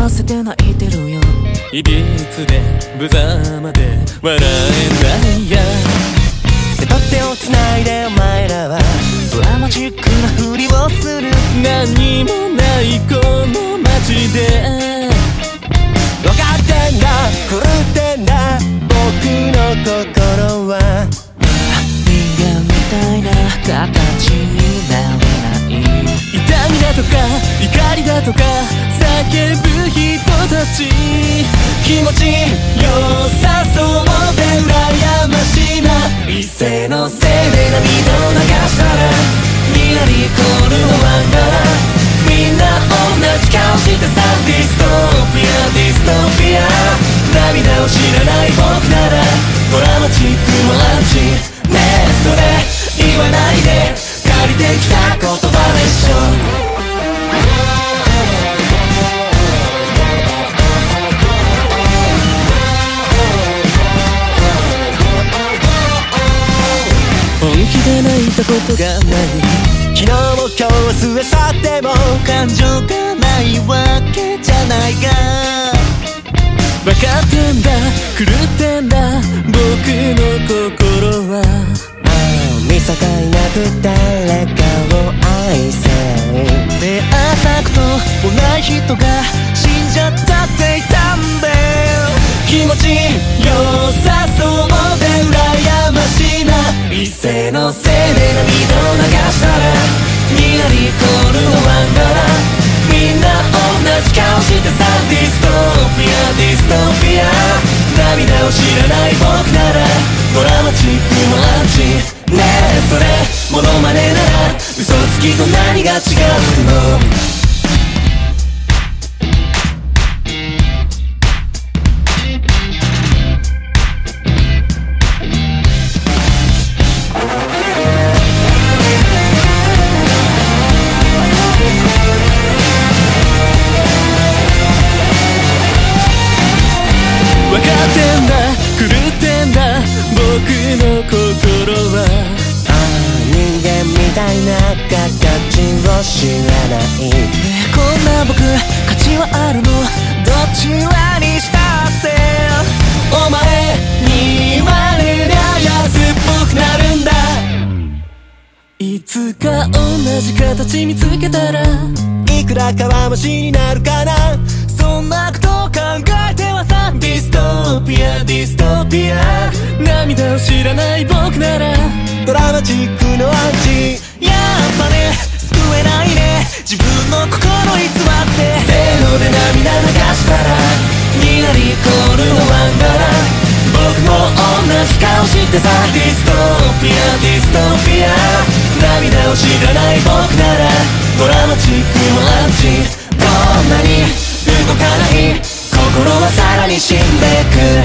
合わせて泣いてるよ。いびつで無様で笑えないや。手と手をつないでお前らはドラマチックなふりをする。何もないこの街で。分かってんだ。狂ってんだ。僕の心は。人間みたいな。方怒りだとか叫ぶ人たち気持ちよさそうで羨ましいな一斉のせいで涙を流したらニヤリコールのワンダラみんな同じ顔してさディストピアディストピア涙を知らない僕ならドラマチックもアンチねえそれ言わないで借りてきた言葉でしょたことがない。昨日も今日忘れ去っても感情がないわけじゃないが。分かってんだ。狂ってんだ僕の心は見境なく誰かを愛せ出会ったこともない。人が死んじゃったってい。たんだよ気持ちよさそうで羨ましい。な一斉の涙を知らない僕ならドラマチックもアンチねえそれモノマネなら嘘つきと何が違うの知らない。こんな僕価値はあるの？どちらにしたって？お前に言われりゃ安っぽくなるんだ。いつか同じ形見つけたらいくらかはマシになるかな。そんなこと考えてはさディストピアディストピア。涙を知らない僕ならドラマチックのアンチの偽って。せーので涙流したらニヤリコールのワンダラ。僕も同じ顔してさディストピアディストピア。涙を知らない僕ならドラマチックもアンチ。こんなに動かない。心はさらに死んでく。